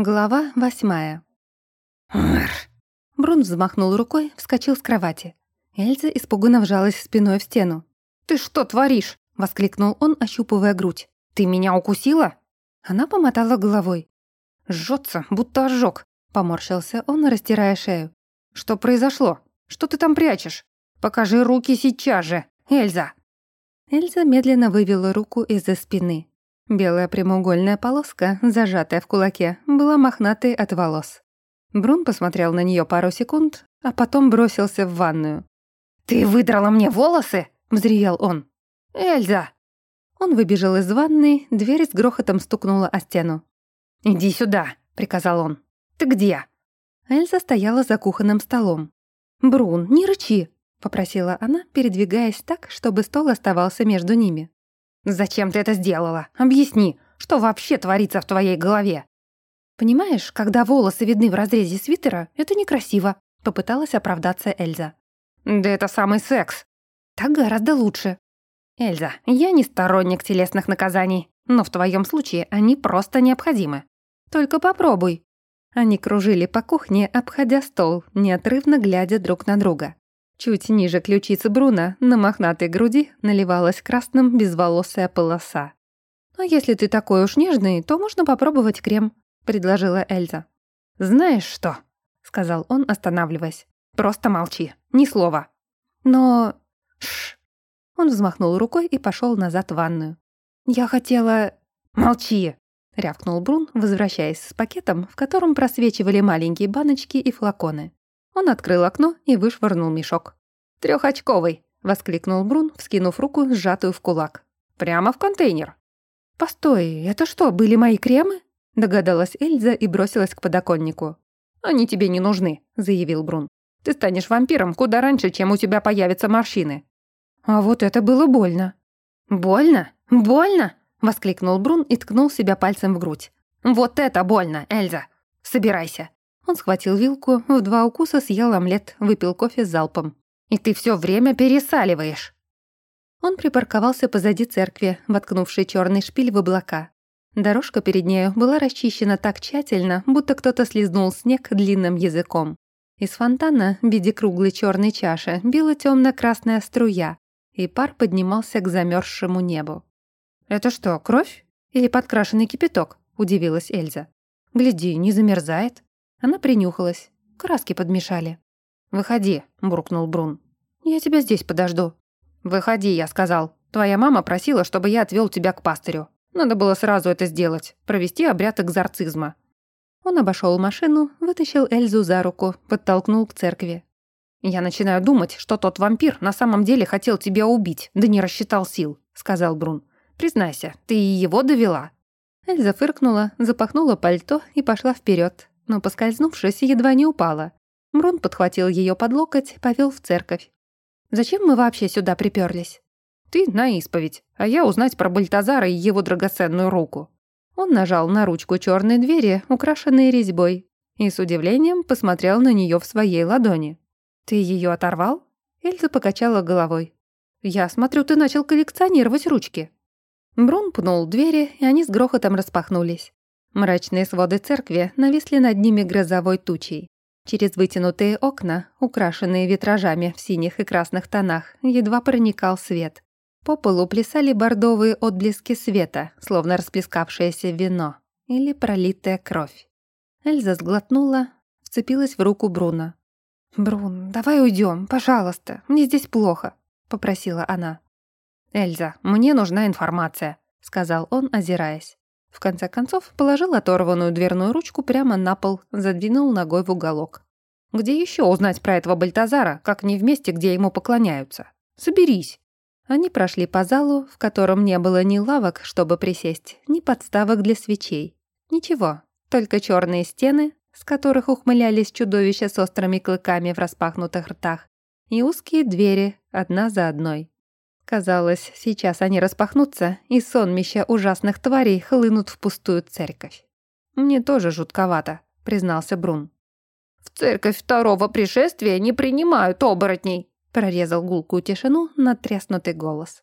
Глава восьмая. «Мэр!» Брун взмахнул рукой, вскочил с кровати. Эльза испуганно вжалась спиной в стену. «Ты что творишь?» — воскликнул он, ощупывая грудь. «Ты меня укусила?» Она помотала головой. «Жжётся, будто ожог», — поморщился он, растирая шею. «Что произошло? Что ты там прячешь? Покажи руки сейчас же, Эльза!» Эльза медленно вывела руку из-за спины. Белая прямоугольная полоска, зажатая в кулаке, была мохнатой от волос. Брун посмотрел на нее пару секунд, а потом бросился в ванную. «Ты выдрала мне волосы?» — взревел он. «Эльза!» Он выбежал из ванной, дверь с грохотом стукнула о стену. «Иди сюда!» — приказал он. «Ты где?» Эльза стояла за кухонным столом. «Брун, не рычи!» — попросила она, передвигаясь так, чтобы стол оставался между ними. «Зачем ты это сделала? Объясни, что вообще творится в твоей голове?» «Понимаешь, когда волосы видны в разрезе свитера, это некрасиво», — попыталась оправдаться Эльза. «Да это самый секс». «Так гораздо лучше». «Эльза, я не сторонник телесных наказаний, но в твоем случае они просто необходимы. Только попробуй». Они кружили по кухне, обходя стол, неотрывно глядя друг на друга. Чуть ниже ключицы Бруна на мохнатой груди наливалась красным безволосая полоса. «А если ты такой уж нежный, то можно попробовать крем», — предложила Эльза. «Знаешь что?» — сказал он, останавливаясь. «Просто молчи, ни слова». «Но...» Шш. Он взмахнул рукой и пошел назад в ванную. «Я хотела...» «Молчи!» — рявкнул Брун, возвращаясь с пакетом, в котором просвечивали маленькие баночки и флаконы. Он открыл окно и вышвырнул мешок. «Трёхочковый!» — воскликнул Брун, вскинув руку, сжатую в кулак. «Прямо в контейнер!» «Постой, это что, были мои кремы?» — догадалась Эльза и бросилась к подоконнику. «Они тебе не нужны», — заявил Брун. «Ты станешь вампиром куда раньше, чем у тебя появятся морщины». «А вот это было больно». «Больно? Больно?» — воскликнул Брун и ткнул себя пальцем в грудь. «Вот это больно, Эльза! Собирайся!» Он схватил вилку, в два укуса съел омлет, выпил кофе с залпом. «И ты все время пересаливаешь!» Он припарковался позади церкви, воткнувший черный шпиль в облака. Дорожка перед нею была расчищена так тщательно, будто кто-то слизнул снег длинным языком. Из фонтана в виде круглой черной чаши била темно красная струя, и пар поднимался к замерзшему небу. «Это что, кровь? Или подкрашенный кипяток?» – удивилась Эльза. «Гляди, не замерзает». Она принюхалась. Краски подмешали. «Выходи», — буркнул Брун. «Я тебя здесь подожду». «Выходи», — я сказал. «Твоя мама просила, чтобы я отвел тебя к пастырю. Надо было сразу это сделать, провести обряд экзорцизма». Он обошел машину, вытащил Эльзу за руку, подтолкнул к церкви. «Я начинаю думать, что тот вампир на самом деле хотел тебя убить, да не рассчитал сил», — сказал Брун. «Признайся, ты и его довела». Эльза фыркнула, запахнула пальто и пошла вперед, но, поскользнувшись, едва не упала. Мрон подхватил ее под локоть, повел в церковь. «Зачем мы вообще сюда приперлись? «Ты на исповедь, а я узнать про Бальтазара и его драгоценную руку». Он нажал на ручку черной двери, украшенной резьбой, и с удивлением посмотрел на нее в своей ладони. «Ты ее оторвал?» Эльза покачала головой. «Я смотрю, ты начал коллекционировать ручки». Брун пнул двери, и они с грохотом распахнулись. Мрачные своды церкви нависли над ними грозовой тучей. Через вытянутые окна, украшенные витражами в синих и красных тонах, едва проникал свет. По полу плясали бордовые отблески света, словно расплескавшееся вино или пролитая кровь. Эльза сглотнула, вцепилась в руку Бруна. «Брун, давай уйдем, пожалуйста, мне здесь плохо», — попросила она. «Эльза, мне нужна информация», — сказал он, озираясь. В конце концов, положил оторванную дверную ручку прямо на пол, задвинул ногой в уголок. Где еще узнать про этого Бальтазара, как не в месте, где ему поклоняются? Соберись. Они прошли по залу, в котором не было ни лавок, чтобы присесть, ни подставок для свечей. Ничего, только черные стены, с которых ухмылялись чудовища с острыми клыками в распахнутых ртах, и узкие двери, одна за одной. Казалось, сейчас они распахнутся, и сонмища ужасных тварей хлынут в пустую церковь. «Мне тоже жутковато», — признался Брун. «В церковь второго пришествия не принимают оборотней», — прорезал гулкую тишину надтреснутый голос.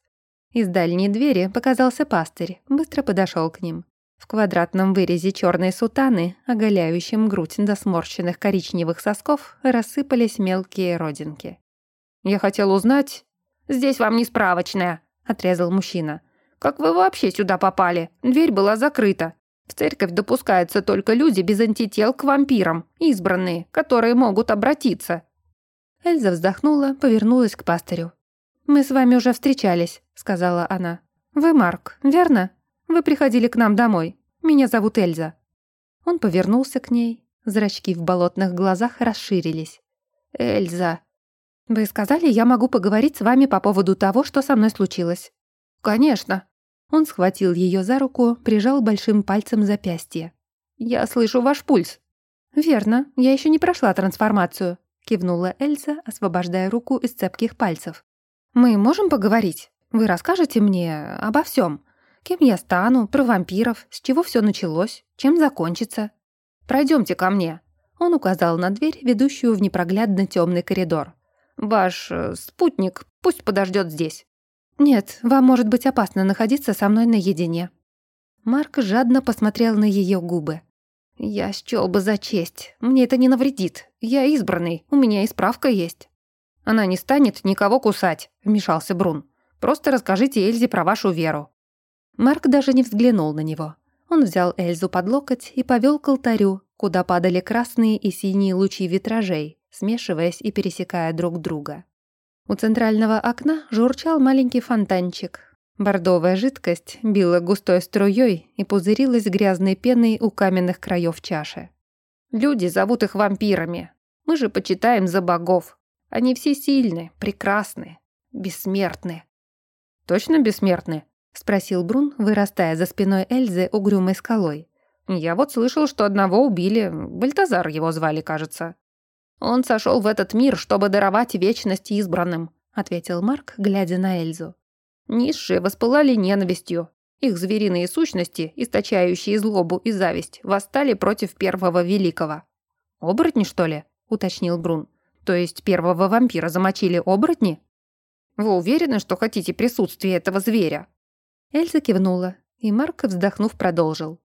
Из дальней двери показался пастырь, быстро подошел к ним. В квадратном вырезе черной сутаны, оголяющем грудь до сморщенных коричневых сосков, рассыпались мелкие родинки. «Я хотел узнать...» «Здесь вам не справочная», — отрезал мужчина. «Как вы вообще сюда попали? Дверь была закрыта. В церковь допускаются только люди без антител к вампирам, избранные, которые могут обратиться». Эльза вздохнула, повернулась к пастырю. «Мы с вами уже встречались», — сказала она. «Вы Марк, верно? Вы приходили к нам домой. Меня зовут Эльза». Он повернулся к ней. Зрачки в болотных глазах расширились. «Эльза», «Вы сказали, я могу поговорить с вами по поводу того, что со мной случилось?» «Конечно». Он схватил ее за руку, прижал большим пальцем запястье. «Я слышу ваш пульс». «Верно, я еще не прошла трансформацию», — кивнула Эльза, освобождая руку из цепких пальцев. «Мы можем поговорить? Вы расскажете мне обо всем. Кем я стану, про вампиров, с чего все началось, чем закончится?» Пройдемте ко мне». Он указал на дверь, ведущую в непроглядно темный коридор. Ваш э, спутник пусть подождет здесь». «Нет, вам может быть опасно находиться со мной наедине». Марк жадно посмотрел на ее губы. «Я счёл бы за честь. Мне это не навредит. Я избранный, у меня и справка есть». «Она не станет никого кусать», — вмешался Брун. «Просто расскажите Эльзе про вашу веру». Марк даже не взглянул на него. Он взял Эльзу под локоть и повел к алтарю, куда падали красные и синие лучи витражей, смешиваясь и пересекая друг друга. У центрального окна журчал маленький фонтанчик. Бордовая жидкость била густой струей и пузырилась грязной пеной у каменных краев чаши. «Люди зовут их вампирами. Мы же почитаем за богов. Они все сильны, прекрасны, бессмертны». «Точно бессмертны?» — спросил Брун, вырастая за спиной Эльзы угрюмой скалой. «Я вот слышал, что одного убили. Бальтазар его звали, кажется». «Он сошел в этот мир, чтобы даровать вечность избранным», ответил Марк, глядя на Эльзу. Низшие воспылали ненавистью. Их звериные сущности, источающие злобу и зависть, восстали против первого великого. «Оборотни, что ли?» — уточнил Брун. «То есть первого вампира замочили оборотни?» «Вы уверены, что хотите присутствия этого зверя?» Эльза кивнула, и Марк, вздохнув, продолжил.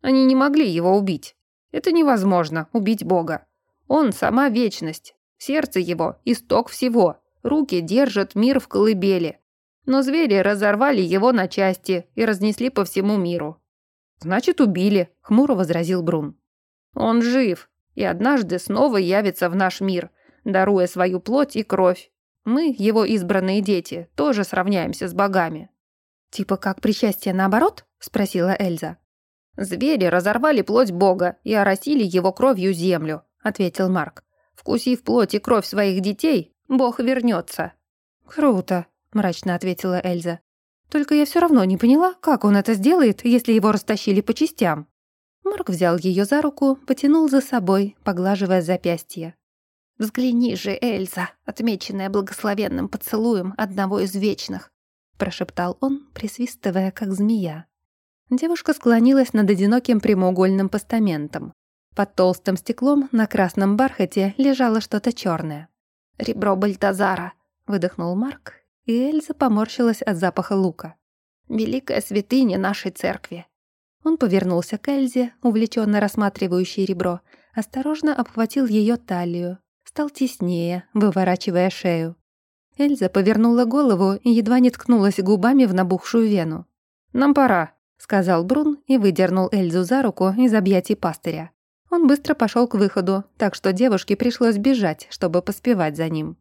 «Они не могли его убить. Это невозможно, убить Бога. Он — сама вечность. Сердце его — исток всего. Руки держат мир в колыбели. Но звери разорвали его на части и разнесли по всему миру. «Значит, убили», — хмуро возразил Брун. «Он жив и однажды снова явится в наш мир, даруя свою плоть и кровь. Мы, его избранные дети, тоже сравняемся с богами». «Типа как причастие наоборот?» — спросила Эльза. «Звери разорвали плоть бога и оросили его кровью землю. — ответил Марк. «Вкусив плоть и кровь своих детей, Бог вернется». «Круто», — мрачно ответила Эльза. «Только я все равно не поняла, как он это сделает, если его растащили по частям». Марк взял ее за руку, потянул за собой, поглаживая запястье. «Взгляни же, Эльза, отмеченная благословенным поцелуем одного из вечных», прошептал он, присвистывая, как змея. Девушка склонилась над одиноким прямоугольным постаментом. Под толстым стеклом на красном бархате лежало что-то черное. «Ребро Бальтазара», — выдохнул Марк, и Эльза поморщилась от запаха лука. «Великая святыня нашей церкви». Он повернулся к Эльзе, увлеченно рассматривающей ребро, осторожно обхватил ее талию, стал теснее, выворачивая шею. Эльза повернула голову и едва не ткнулась губами в набухшую вену. «Нам пора», — сказал Брун и выдернул Эльзу за руку из объятий пастыря. Он быстро пошел к выходу, так что девушке пришлось бежать, чтобы поспевать за ним.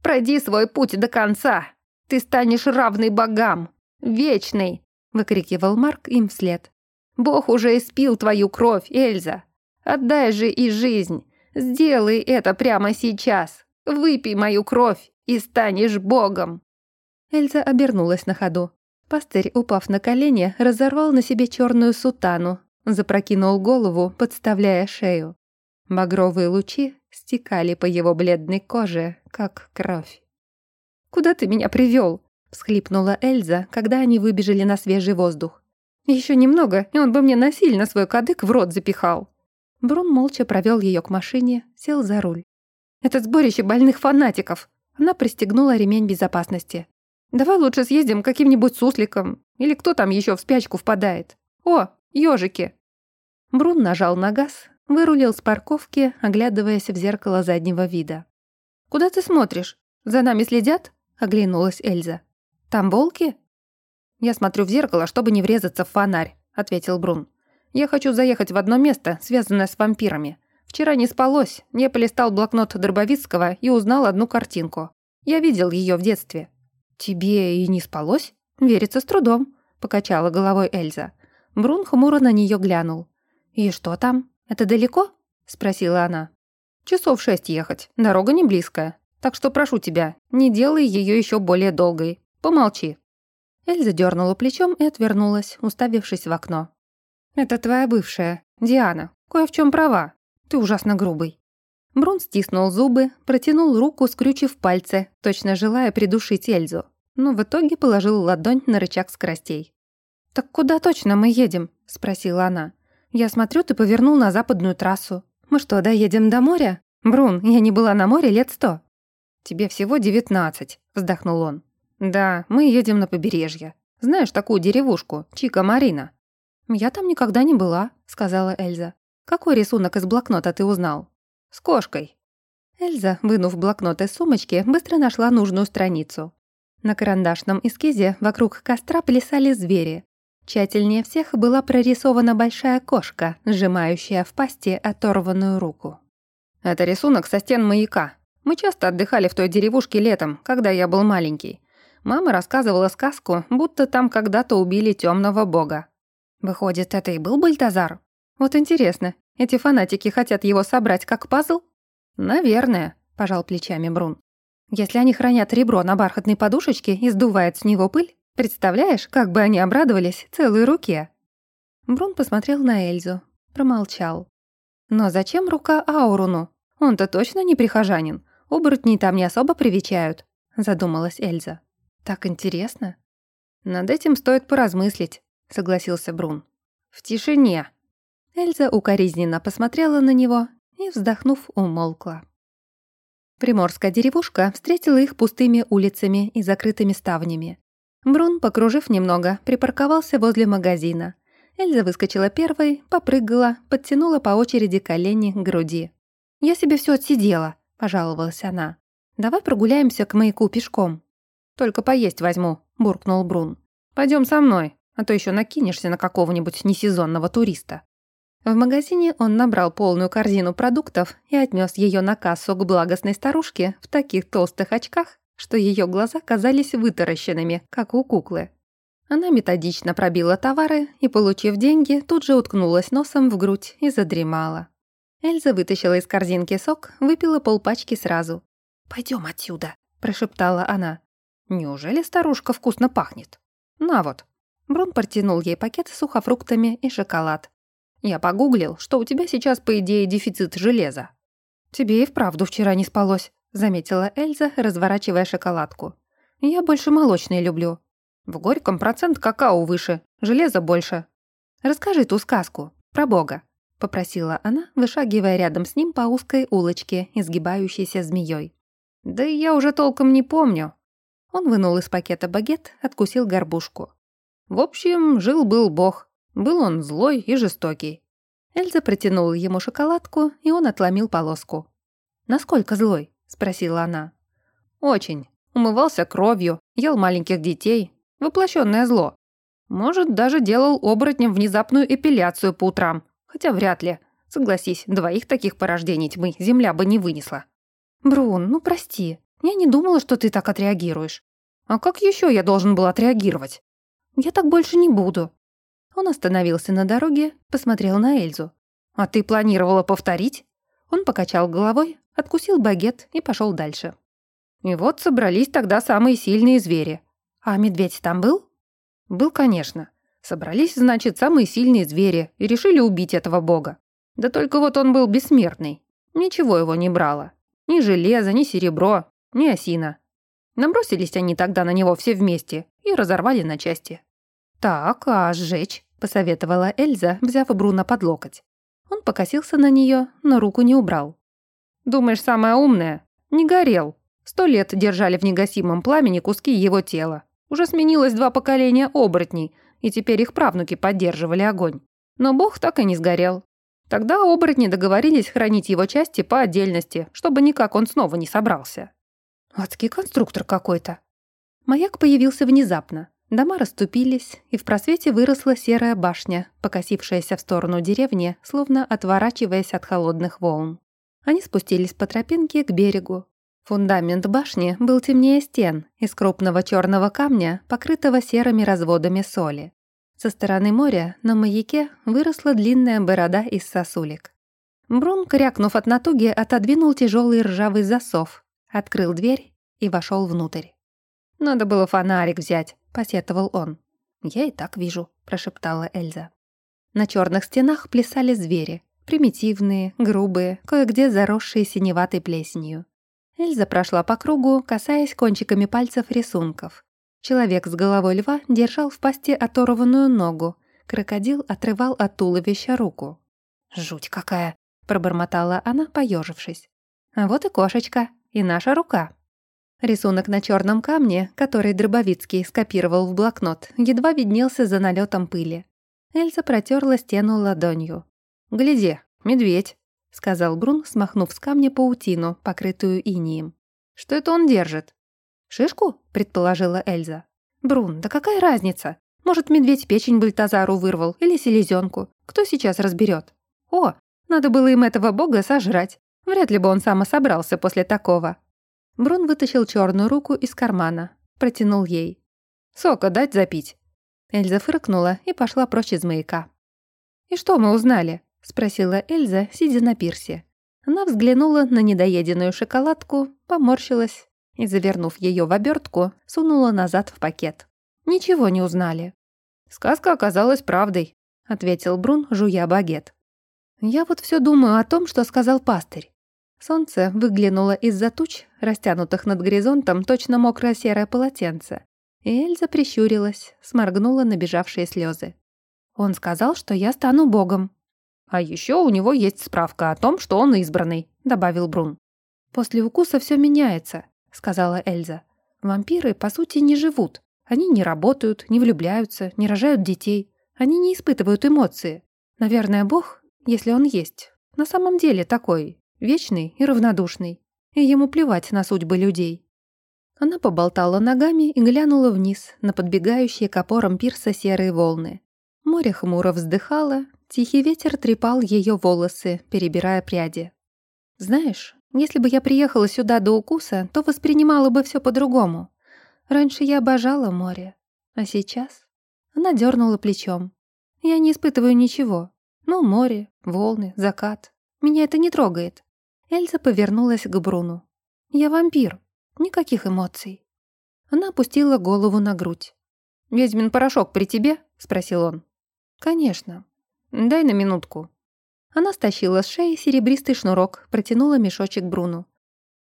«Пройди свой путь до конца! Ты станешь равный богам! Вечный!» — выкрикивал Марк им вслед. «Бог уже испил твою кровь, Эльза! Отдай же и жизнь! Сделай это прямо сейчас! Выпей мою кровь и станешь богом!» Эльза обернулась на ходу. Пастырь, упав на колени, разорвал на себе черную сутану, Запрокинул голову, подставляя шею. Багровые лучи стекали по его бледной коже, как кровь. «Куда ты меня привел? всхлипнула Эльза, когда они выбежали на свежий воздух. Еще немного, и он бы мне насильно свой кадык в рот запихал». Брун молча провел ее к машине, сел за руль. «Это сборище больных фанатиков!» Она пристегнула ремень безопасности. «Давай лучше съездим к каким-нибудь сусликам, или кто там еще в спячку впадает. О, Ёжики!» Брун нажал на газ, вырулил с парковки, оглядываясь в зеркало заднего вида. «Куда ты смотришь? За нами следят?» — оглянулась Эльза. «Там волки?» «Я смотрю в зеркало, чтобы не врезаться в фонарь», — ответил Брун. «Я хочу заехать в одно место, связанное с вампирами. Вчера не спалось, я полистал блокнот Дробовицкого и узнал одну картинку. Я видел ее в детстве». «Тебе и не спалось?» «Верится с трудом», — покачала головой Эльза. Брун хмуро на нее глянул. «И что там? Это далеко?» — спросила она. «Часов шесть ехать, дорога не близкая. Так что прошу тебя, не делай ее еще более долгой. Помолчи». Эльза дернула плечом и отвернулась, уставившись в окно. «Это твоя бывшая, Диана. Кое в чем права. Ты ужасно грубый». Брун стиснул зубы, протянул руку, скрючив пальцы, точно желая придушить Эльзу, но в итоге положил ладонь на рычаг скоростей. «Так куда точно мы едем?» — спросила она. «Я смотрю, ты повернул на западную трассу. Мы что, доедем до моря? Брун, я не была на море лет сто». «Тебе всего девятнадцать», — вздохнул он. «Да, мы едем на побережье. Знаешь такую деревушку, Чика-Марина?» «Я там никогда не была», — сказала Эльза. «Какой рисунок из блокнота ты узнал?» «С кошкой». Эльза, вынув блокнот из сумочки, быстро нашла нужную страницу. На карандашном эскизе вокруг костра плясали звери. Тщательнее всех была прорисована большая кошка, сжимающая в пасти оторванную руку. «Это рисунок со стен маяка. Мы часто отдыхали в той деревушке летом, когда я был маленький. Мама рассказывала сказку, будто там когда-то убили темного бога. Выходит, это и был Бальтазар? Вот интересно, эти фанатики хотят его собрать как пазл? Наверное, пожал плечами Брун. Если они хранят ребро на бархатной подушечке и сдувают с него пыль, Представляешь, как бы они обрадовались целой руке?» Брун посмотрел на Эльзу, промолчал. «Но зачем рука Ауруну? Он-то точно не прихожанин. Оборотней там не особо привечают», — задумалась Эльза. «Так интересно». «Над этим стоит поразмыслить», — согласился Брун. «В тишине». Эльза укоризненно посмотрела на него и, вздохнув, умолкла. Приморская деревушка встретила их пустыми улицами и закрытыми ставнями. Брун, покружив немного, припарковался возле магазина. Эльза выскочила первой, попрыгала, подтянула по очереди колени к груди. «Я себе все отсидела», — пожаловалась она. «Давай прогуляемся к маяку пешком». «Только поесть возьму», — буркнул Брун. Пойдем со мной, а то еще накинешься на какого-нибудь несезонного туриста». В магазине он набрал полную корзину продуктов и отнес ее на кассу к благостной старушке в таких толстых очках, что ее глаза казались вытаращенными, как у куклы. Она методично пробила товары и, получив деньги, тут же уткнулась носом в грудь и задремала. Эльза вытащила из корзинки сок, выпила полпачки сразу. «Пойдем отсюда», – прошептала она. «Неужели старушка вкусно пахнет?» «На вот». Брун протянул ей пакет с сухофруктами и шоколад. «Я погуглил, что у тебя сейчас, по идее, дефицит железа». «Тебе и вправду вчера не спалось», заметила Эльза, разворачивая шоколадку. «Я больше молочные люблю. В горьком процент какао выше, железа больше. Расскажи ту сказку про Бога», — попросила она, вышагивая рядом с ним по узкой улочке, изгибающейся змеей. «Да я уже толком не помню». Он вынул из пакета багет, откусил горбушку. «В общем, жил-был Бог. Был он злой и жестокий». Эльза протянула ему шоколадку, и он отломил полоску. «Насколько злой?» Спросила она. «Очень. Умывался кровью, ел маленьких детей. Воплощенное зло. Может, даже делал оборотнем внезапную эпиляцию по утрам. Хотя вряд ли. Согласись, двоих таких порождений тьмы земля бы не вынесла». «Брун, ну прости. Я не думала, что ты так отреагируешь». «А как еще я должен был отреагировать?» «Я так больше не буду». Он остановился на дороге, посмотрел на Эльзу. «А ты планировала повторить?» Он покачал головой, откусил багет и пошел дальше. И вот собрались тогда самые сильные звери. А медведь там был? Был, конечно. Собрались, значит, самые сильные звери и решили убить этого бога. Да только вот он был бессмертный. Ничего его не брало. Ни железо, ни серебро, ни осина. Набросились они тогда на него все вместе и разорвали на части. «Так, а сжечь?» – посоветовала Эльза, взяв Бруно под локоть. Он покосился на нее, но руку не убрал. Думаешь, самая умная? Не горел. Сто лет держали в негасимом пламени куски его тела. Уже сменилось два поколения оборотней, и теперь их правнуки поддерживали огонь. Но бог так и не сгорел. Тогда оборотни договорились хранить его части по отдельности, чтобы никак он снова не собрался. Адский конструктор какой-то. Маяк появился внезапно. Дома расступились, и в просвете выросла серая башня, покосившаяся в сторону деревни, словно отворачиваясь от холодных волн. Они спустились по тропинке к берегу. Фундамент башни был темнее стен, из крупного черного камня, покрытого серыми разводами соли. Со стороны моря на маяке выросла длинная борода из сосулек. Брун, крякнув от натуги, отодвинул тяжелый ржавый засов, открыл дверь и вошел внутрь. «Надо было фонарик взять», — посетовал он. «Я и так вижу», — прошептала Эльза. На черных стенах плясали звери, примитивные, грубые, кое-где заросшие синеватой плесенью. Эльза прошла по кругу, касаясь кончиками пальцев рисунков. Человек с головой льва держал в пасти оторванную ногу. Крокодил отрывал от туловища руку. «Жуть какая!» — пробормотала она, поежившись. «А вот и кошечка, и наша рука». Рисунок на черном камне, который Дробовицкий скопировал в блокнот, едва виднелся за налетом пыли. Эльза протерла стену ладонью. «Гляди, медведь», — сказал Брун, смахнув с камня паутину, покрытую инием. «Что это он держит?» «Шишку?» — предположила Эльза. «Брун, да какая разница? Может, медведь печень Бальтазару вырвал или селезенку? Кто сейчас разберет? О, надо было им этого бога сожрать. Вряд ли бы он сам собрался после такого». Брун вытащил черную руку из кармана, протянул ей. «Сока дать запить?» Эльза фыркнула и пошла прочь из маяка. «И что мы узнали?» — спросила Эльза, сидя на пирсе. Она взглянула на недоеденную шоколадку, поморщилась и, завернув ее в обертку, сунула назад в пакет. Ничего не узнали. «Сказка оказалась правдой», — ответил Брун, жуя багет. «Я вот все думаю о том, что сказал пастырь». Солнце выглянуло из-за туч, растянутых над горизонтом точно мокрое серое полотенце. И Эльза прищурилась, сморгнула набежавшие слезы. «Он сказал, что я стану богом». «А еще у него есть справка о том, что он избранный», — добавил Брун. «После укуса все меняется», — сказала Эльза. «Вампиры, по сути, не живут. Они не работают, не влюбляются, не рожают детей. Они не испытывают эмоции. Наверное, Бог, если он есть, на самом деле такой, вечный и равнодушный. И ему плевать на судьбы людей». Она поболтала ногами и глянула вниз на подбегающие к опорам пирса серые волны. Море хмуро вздыхало, тихий ветер трепал ее волосы, перебирая пряди. «Знаешь, если бы я приехала сюда до укуса, то воспринимала бы все по-другому. Раньше я обожала море, а сейчас...» Она дернула плечом. «Я не испытываю ничего. Ну, море, волны, закат. Меня это не трогает». Эльза повернулась к Бруну. «Я вампир. Никаких эмоций». Она опустила голову на грудь. «Ведьмин порошок при тебе?» — спросил он. «Конечно. Дай на минутку». Она стащила с шеи серебристый шнурок, протянула мешочек Бруну.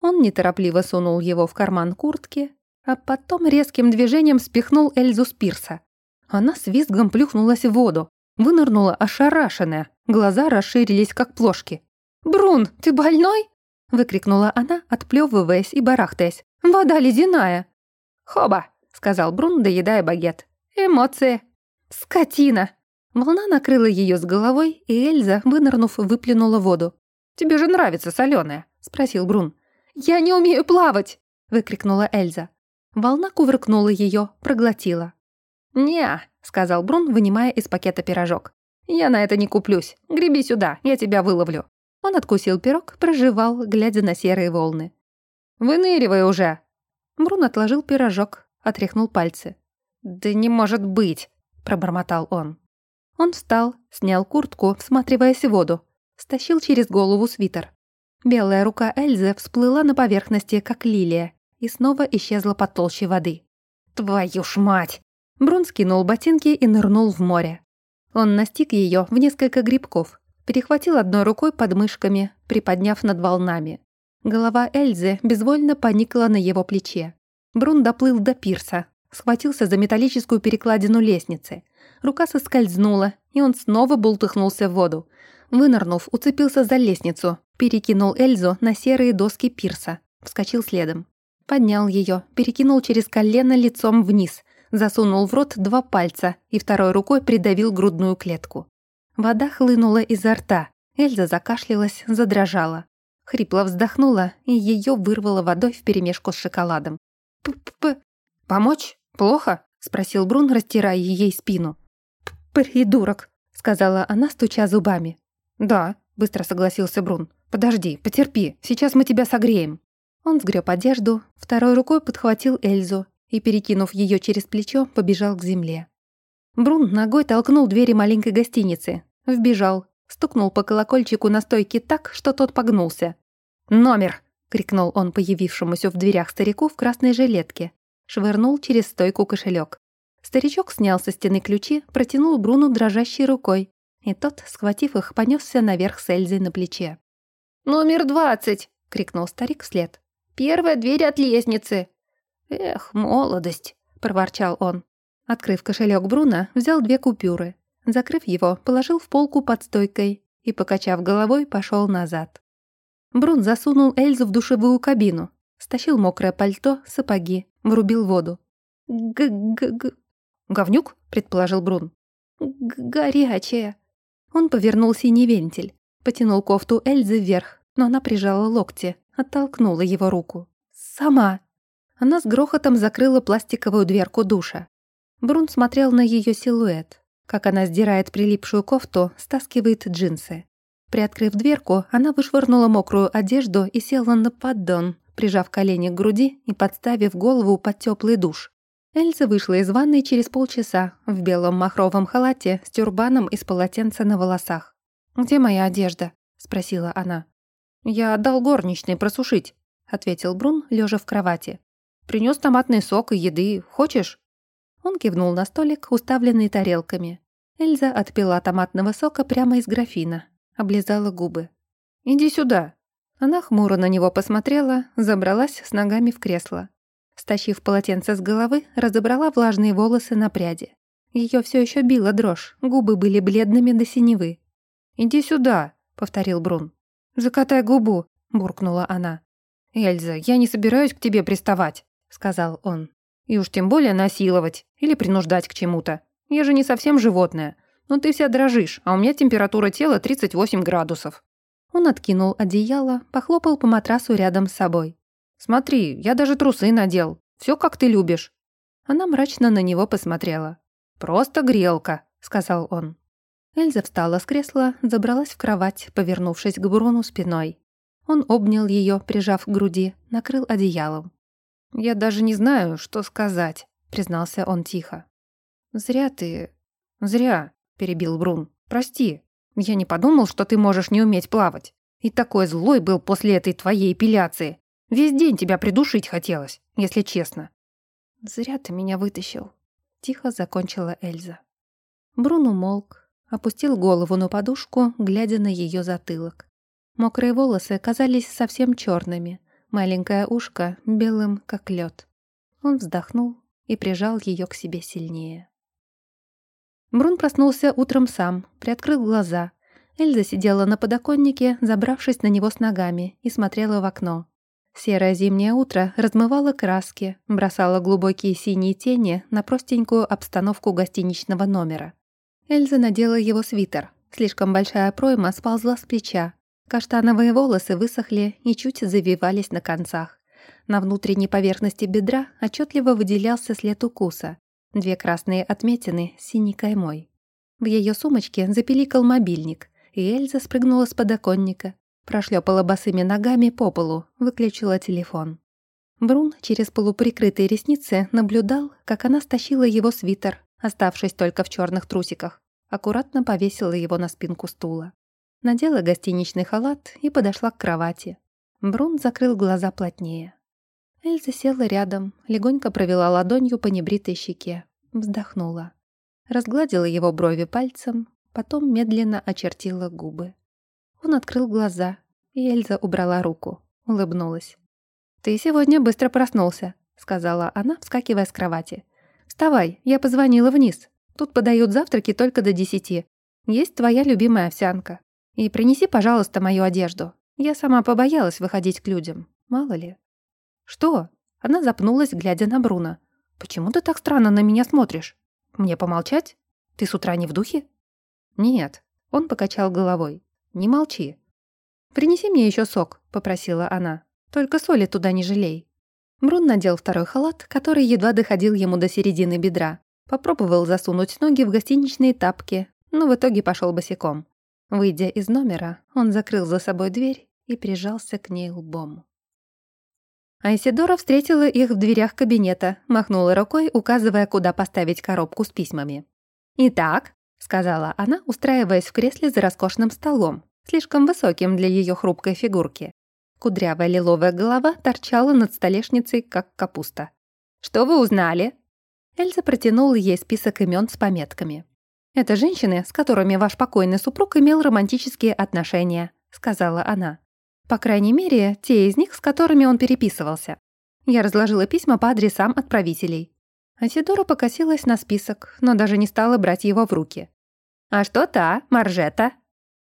Он неторопливо сунул его в карман куртки, а потом резким движением спихнул Эльзу с пирса. Она с визгом плюхнулась в воду, вынырнула ошарашенная, глаза расширились, как плошки. «Брун, ты больной?» — выкрикнула она, отплёвываясь и барахтаясь. «Вода ледяная!» «Хоба!» — сказал Брун, доедая багет. «Эмоции!» «Скотина!» Волна накрыла ее с головой, и Эльза, вынырнув, выплюнула воду. «Тебе же нравится соленая?» — спросил Брун. «Я не умею плавать!» — выкрикнула Эльза. Волна кувыркнула ее, проглотила. «Не», — сказал Брун, вынимая из пакета пирожок. «Я на это не куплюсь. Греби сюда, я тебя выловлю». Он откусил пирог, проживал, глядя на серые волны. «Выныривай уже!» Брун отложил пирожок, отряхнул пальцы. «Да не может быть!» — пробормотал он. Он встал, снял куртку, всматриваясь в воду, стащил через голову свитер. Белая рука Эльзы всплыла на поверхности, как лилия, и снова исчезла под толщей воды. «Твою ж мать!» Брун скинул ботинки и нырнул в море. Он настиг ее в несколько грибков, перехватил одной рукой под мышками, приподняв над волнами. Голова Эльзы безвольно поникла на его плече. Брун доплыл до пирса, схватился за металлическую перекладину лестницы, Рука соскользнула, и он снова бултыхнулся в воду. Вынырнув, уцепился за лестницу, перекинул Эльзу на серые доски пирса. Вскочил следом. Поднял ее, перекинул через колено лицом вниз, засунул в рот два пальца и второй рукой придавил грудную клетку. Вода хлынула изо рта. Эльза закашлялась, задрожала. Хрипло вздохнула, и ее вырвало водой вперемешку с шоколадом. «П-п-п... Помочь? Плохо?» — спросил Брун, растирая ей спину. «Придурок», — сказала она, стуча зубами. «Да», — быстро согласился Брун. «Подожди, потерпи, сейчас мы тебя согреем». Он сгреб одежду, второй рукой подхватил Эльзу и, перекинув ее через плечо, побежал к земле. Брун ногой толкнул двери маленькой гостиницы, вбежал, стукнул по колокольчику на стойке так, что тот погнулся. «Номер!» — крикнул он появившемуся в дверях старику в красной жилетке. Швырнул через стойку кошелек. Старичок снял со стены ключи, протянул Бруну дрожащей рукой, и тот, схватив их, понесся наверх с Эльзой на плече. «Номер двадцать!» — крикнул старик вслед. «Первая дверь от лестницы!» «Эх, молодость!» — проворчал он. Открыв кошелек Бруна, взял две купюры. Закрыв его, положил в полку под стойкой и, покачав головой, пошел назад. Брун засунул Эльзу в душевую кабину, стащил мокрое пальто, сапоги, врубил воду. «Г-г-г...» «Говнюк?» — предположил Брун. «Горячая». Он повернул синий вентиль, потянул кофту Эльзы вверх, но она прижала локти, оттолкнула его руку. «Сама!» Она с грохотом закрыла пластиковую дверку душа. Брун смотрел на ее силуэт, как она сдирает прилипшую кофту, стаскивает джинсы. Приоткрыв дверку, она вышвырнула мокрую одежду и села на поддон, прижав колени к груди и подставив голову под теплый душ. Эльза вышла из ванной через полчаса в белом махровом халате с тюрбаном из полотенца на волосах. «Где моя одежда?» — спросила она. «Я отдал горничной просушить», — ответил Брун, лежа в кровати. Принес томатный сок и еды. Хочешь?» Он кивнул на столик, уставленный тарелками. Эльза отпила томатного сока прямо из графина, облизала губы. «Иди сюда». Она хмуро на него посмотрела, забралась с ногами в кресло. Стащив полотенце с головы, разобрала влажные волосы на пряди. Ее все еще била дрожь, губы были бледными до синевы. «Иди сюда», — повторил Брун. «Закатай губу», — буркнула она. «Эльза, я не собираюсь к тебе приставать», — сказал он. И уж тем более насиловать или принуждать к чему-то. Я же не совсем животное. Но ты вся дрожишь, а у меня температура тела 38 градусов». Он откинул одеяло, похлопал по матрасу рядом с собой. «Смотри, я даже трусы надел. Все как ты любишь». Она мрачно на него посмотрела. «Просто грелка», — сказал он. Эльза встала с кресла, забралась в кровать, повернувшись к Бруну спиной. Он обнял ее, прижав к груди, накрыл одеялом. «Я даже не знаю, что сказать», — признался он тихо. «Зря ты...» «Зря», — перебил Брун. «Прости. Я не подумал, что ты можешь не уметь плавать. И такой злой был после этой твоей эпиляции. Весь день тебя придушить хотелось, если честно». «Зря ты меня вытащил», — тихо закончила Эльза. Брун умолк, опустил голову на подушку, глядя на ее затылок. Мокрые волосы казались совсем черными, маленькое ушко белым, как лед. Он вздохнул и прижал ее к себе сильнее. Брун проснулся утром сам, приоткрыл глаза. Эльза сидела на подоконнике, забравшись на него с ногами, и смотрела в окно. Серое зимнее утро размывало краски, бросало глубокие синие тени на простенькую обстановку гостиничного номера. Эльза надела его свитер. Слишком большая пройма сползла с плеча, Каштановые волосы высохли и чуть завивались на концах. На внутренней поверхности бедра отчетливо выделялся след укуса. Две красные отметины с синей каймой. В ее сумочке запиликал мобильник, и Эльза спрыгнула с подоконника, прошлепала босыми ногами по полу, выключила телефон. Брун через полуприкрытые ресницы наблюдал, как она стащила его свитер, оставшись только в черных трусиках, аккуратно повесила его на спинку стула. Надела гостиничный халат и подошла к кровати. Брун закрыл глаза плотнее. Эльза села рядом, легонько провела ладонью по небритой щеке, вздохнула. Разгладила его брови пальцем, потом медленно очертила губы. Он открыл глаза, и Эльза убрала руку, улыбнулась. «Ты сегодня быстро проснулся», — сказала она, вскакивая с кровати. «Вставай, я позвонила вниз. Тут подают завтраки только до десяти. Есть твоя любимая овсянка. И принеси, пожалуйста, мою одежду. Я сама побоялась выходить к людям. Мало ли. Что? Она запнулась, глядя на Бруно. Почему ты так странно на меня смотришь? Мне помолчать? Ты с утра не в духе? Нет. Он покачал головой. «Не молчи». «Принеси мне еще сок», — попросила она. «Только соли туда не жалей». Брун надел второй халат, который едва доходил ему до середины бедра. Попробовал засунуть ноги в гостиничные тапки, но в итоге пошел босиком. Выйдя из номера, он закрыл за собой дверь и прижался к ней лбом. Айсидора встретила их в дверях кабинета, махнула рукой, указывая, куда поставить коробку с письмами. «Итак», — сказала она, устраиваясь в кресле за роскошным столом, слишком высоким для ее хрупкой фигурки. Кудрявая лиловая голова торчала над столешницей, как капуста. «Что вы узнали?» Эльза протянула ей список имен с пометками. «Это женщины, с которыми ваш покойный супруг имел романтические отношения», — сказала она. По крайней мере, те из них, с которыми он переписывался. Я разложила письма по адресам отправителей. Асидора покосилась на список, но даже не стала брать его в руки. «А что та, Маржета?»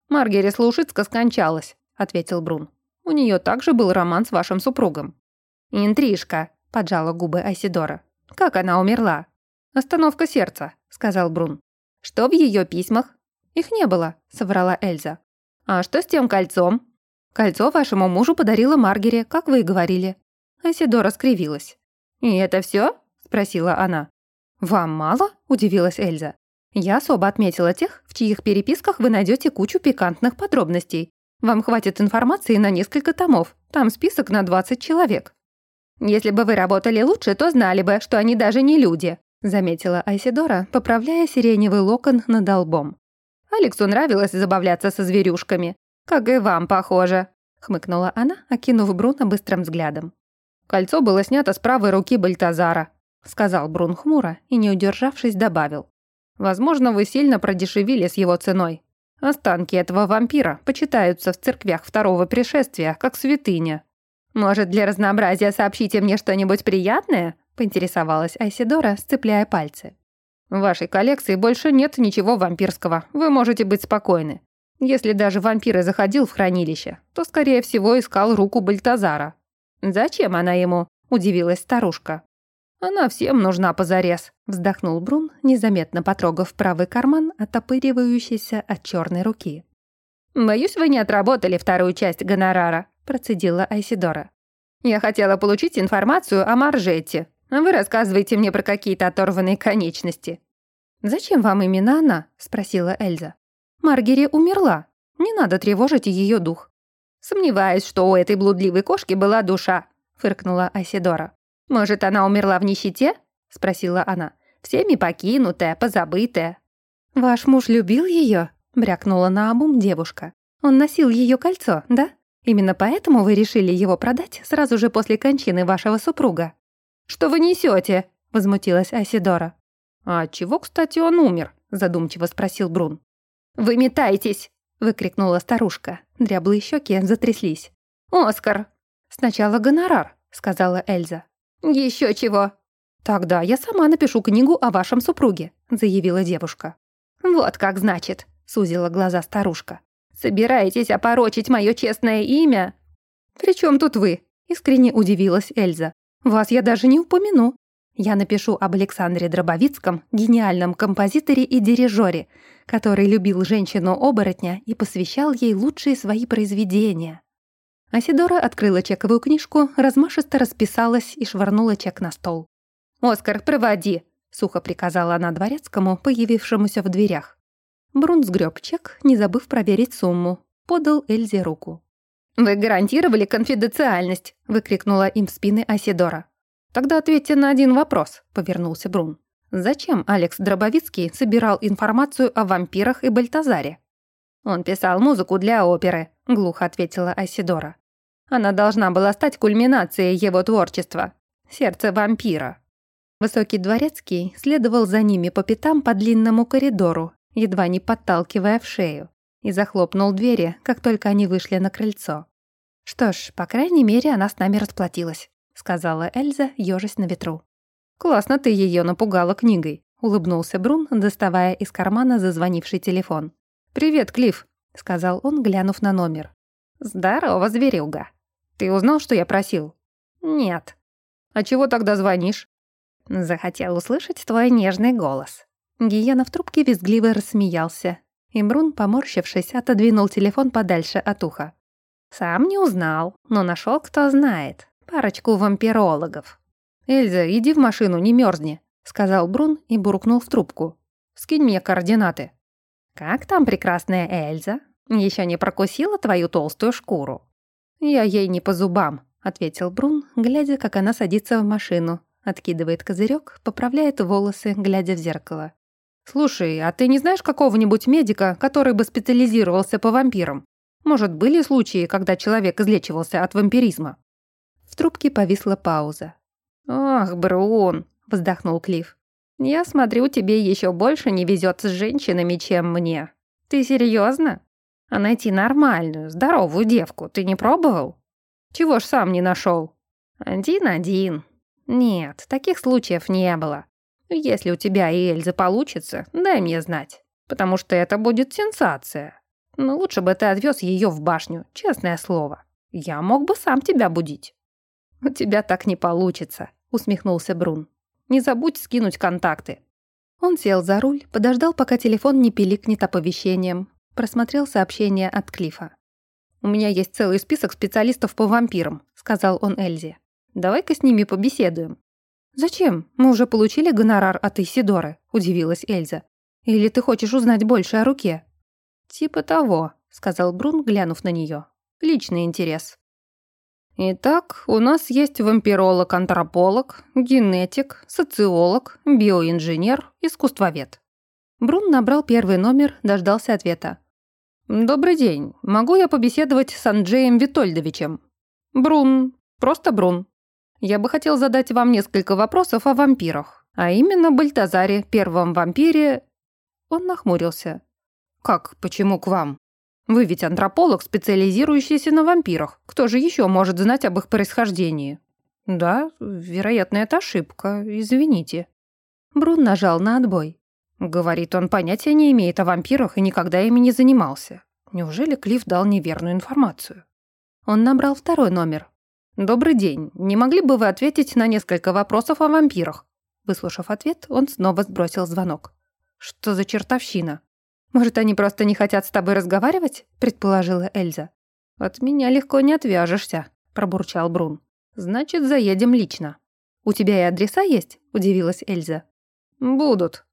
«Маргери Слушицка скончалась», — ответил Брун. «У нее также был роман с вашим супругом». «Интрижка», — поджала губы Айсидора. «Как она умерла?» «Остановка сердца», — сказал Брун. «Что в ее письмах?» «Их не было», — соврала Эльза. «А что с тем кольцом?» Кольцо вашему мужу подарила Маргере, как вы и говорили». Асидора скривилась. «И это все? Спросила она. «Вам мало?» – удивилась Эльза. «Я особо отметила тех, в чьих переписках вы найдете кучу пикантных подробностей. Вам хватит информации на несколько томов. Там список на 20 человек». «Если бы вы работали лучше, то знали бы, что они даже не люди», заметила Айсидора, поправляя сиреневый локон над долбом. Алексу нравилось забавляться со зверюшками. «Как и вам, похоже», — хмыкнула она, окинув Бруна быстрым взглядом. «Кольцо было снято с правой руки Бальтазара», — сказал Брун хмуро и, не удержавшись, добавил. «Возможно, вы сильно продешевили с его ценой. Останки этого вампира почитаются в церквях второго пришествия, как святыня». «Может, для разнообразия сообщите мне что-нибудь приятное?» — поинтересовалась Айсидора, сцепляя пальцы. «В вашей коллекции больше нет ничего вампирского. Вы можете быть спокойны. Если даже вампир и заходил в хранилище, то, скорее всего, искал руку Бальтазара. «Зачем она ему?» – удивилась старушка. «Она всем нужна позарез», – вздохнул Брун, незаметно потрогав правый карман, отопыривающийся от черной руки. «Боюсь, вы не отработали вторую часть гонорара», – процедила Айсидора. «Я хотела получить информацию о Маржете, вы рассказываете мне про какие-то оторванные конечности». «Зачем вам именно она?» – спросила Эльза. Маргери умерла. Не надо тревожить ее дух. Сомневаюсь, что у этой блудливой кошки была душа, фыркнула Асидора. Может, она умерла в нищете? спросила она. Всеми покинутая, позабытая. Ваш муж любил ее? брякнула на обум девушка. Он носил ее кольцо, да? Именно поэтому вы решили его продать сразу же после кончины вашего супруга. Что вы несете? возмутилась Асидора. А чего, кстати, он умер? задумчиво спросил Брун. «Вы метаетесь!» — выкрикнула старушка. Дряблые щеки затряслись. «Оскар!» «Сначала гонорар», — сказала Эльза. «Еще чего?» «Тогда я сама напишу книгу о вашем супруге», — заявила девушка. «Вот как значит», — сузила глаза старушка. «Собираетесь опорочить мое честное имя?» «При чем тут вы?» — искренне удивилась Эльза. «Вас я даже не упомяну. Я напишу об Александре Дробовицком, гениальном композиторе и дирижере, который любил женщину-оборотня и посвящал ей лучшие свои произведения. Асидора открыла чековую книжку, размашисто расписалась и швырнула чек на стол. «Оскар, проводи!» — сухо приказала она дворецкому, появившемуся в дверях. Брун сгреб чек, не забыв проверить сумму. Подал Эльзе руку. «Вы гарантировали конфиденциальность!» — выкрикнула им в спины Асидора. «Тогда ответьте на один вопрос», — повернулся Брун. «Зачем Алекс Дробовицкий собирал информацию о вампирах и Бальтазаре?» «Он писал музыку для оперы», — глухо ответила Айсидора. «Она должна была стать кульминацией его творчества. Сердце вампира». Высокий дворецкий следовал за ними по пятам по длинному коридору, едва не подталкивая в шею, и захлопнул двери, как только они вышли на крыльцо. Что ж, по крайней мере, она с нами расплатилась. — сказала Эльза, ёжась на ветру. «Классно ты ее напугала книгой», — улыбнулся Брун, доставая из кармана зазвонивший телефон. «Привет, Клифф», — сказал он, глянув на номер. «Здорово, зверюга. Ты узнал, что я просил?» «Нет». «А чего тогда звонишь?» «Захотел услышать твой нежный голос». Гиена в трубке визгливо рассмеялся. И Брун, поморщившись, отодвинул телефон подальше от уха. «Сам не узнал, но нашел, кто знает. Парочку вампирологов». «Эльза, иди в машину, не мерзни», — сказал Брун и буркнул в трубку. «Скинь мне координаты». «Как там прекрасная Эльза? Еще не прокусила твою толстую шкуру?» «Я ей не по зубам», — ответил Брун, глядя, как она садится в машину, откидывает козырек, поправляет волосы, глядя в зеркало. «Слушай, а ты не знаешь какого-нибудь медика, который бы специализировался по вампирам? Может, были случаи, когда человек излечивался от вампиризма?» В трубке повисла пауза. «Ох, Брун!» — вздохнул Клифф. «Я смотрю, тебе еще больше не везет с женщинами, чем мне. Ты серьезно? А найти нормальную, здоровую девку ты не пробовал? Чего ж сам не нашел? Один-один. Нет, таких случаев не было. Если у тебя и Эльзы получится, дай мне знать, потому что это будет сенсация. Но лучше бы ты отвез ее в башню, честное слово. Я мог бы сам тебя будить». «У тебя так не получится», — усмехнулся Брун. «Не забудь скинуть контакты». Он сел за руль, подождал, пока телефон не пиликнет оповещением, просмотрел сообщение от Клифа. «У меня есть целый список специалистов по вампирам», — сказал он Эльзе. «Давай-ка с ними побеседуем». «Зачем? Мы уже получили гонорар от Исидоры», — удивилась Эльза. «Или ты хочешь узнать больше о руке?» «Типа того», — сказал Брун, глянув на нее. «Личный интерес». Итак, у нас есть вампиролог-антрополог, генетик, социолог, биоинженер, искусствовед. Брун набрал первый номер, дождался ответа. «Добрый день. Могу я побеседовать с Анджеем Витольдовичем?» «Брун. Просто Брун. Я бы хотел задать вам несколько вопросов о вампирах, а именно Бальтазаре, первом вампире...» Он нахмурился. «Как, почему к вам? Вы ведь антрополог, специализирующийся на вампирах. Кто же еще может знать об их происхождении?» «Да, вероятно, это ошибка. Извините». Брун нажал на отбой. Говорит, он понятия не имеет о вампирах и никогда ими не занимался. Неужели Клифф дал неверную информацию? Он набрал второй номер. «Добрый день. Не могли бы вы ответить на несколько вопросов о вампирах?» Выслушав ответ, он снова сбросил звонок. «Что за чертовщина?» «Может, они просто не хотят с тобой разговаривать?» — предположила Эльза. «От меня легко не отвяжешься», — пробурчал Брун. «Значит, заедем лично». «У тебя и адреса есть?» — удивилась Эльза. «Будут.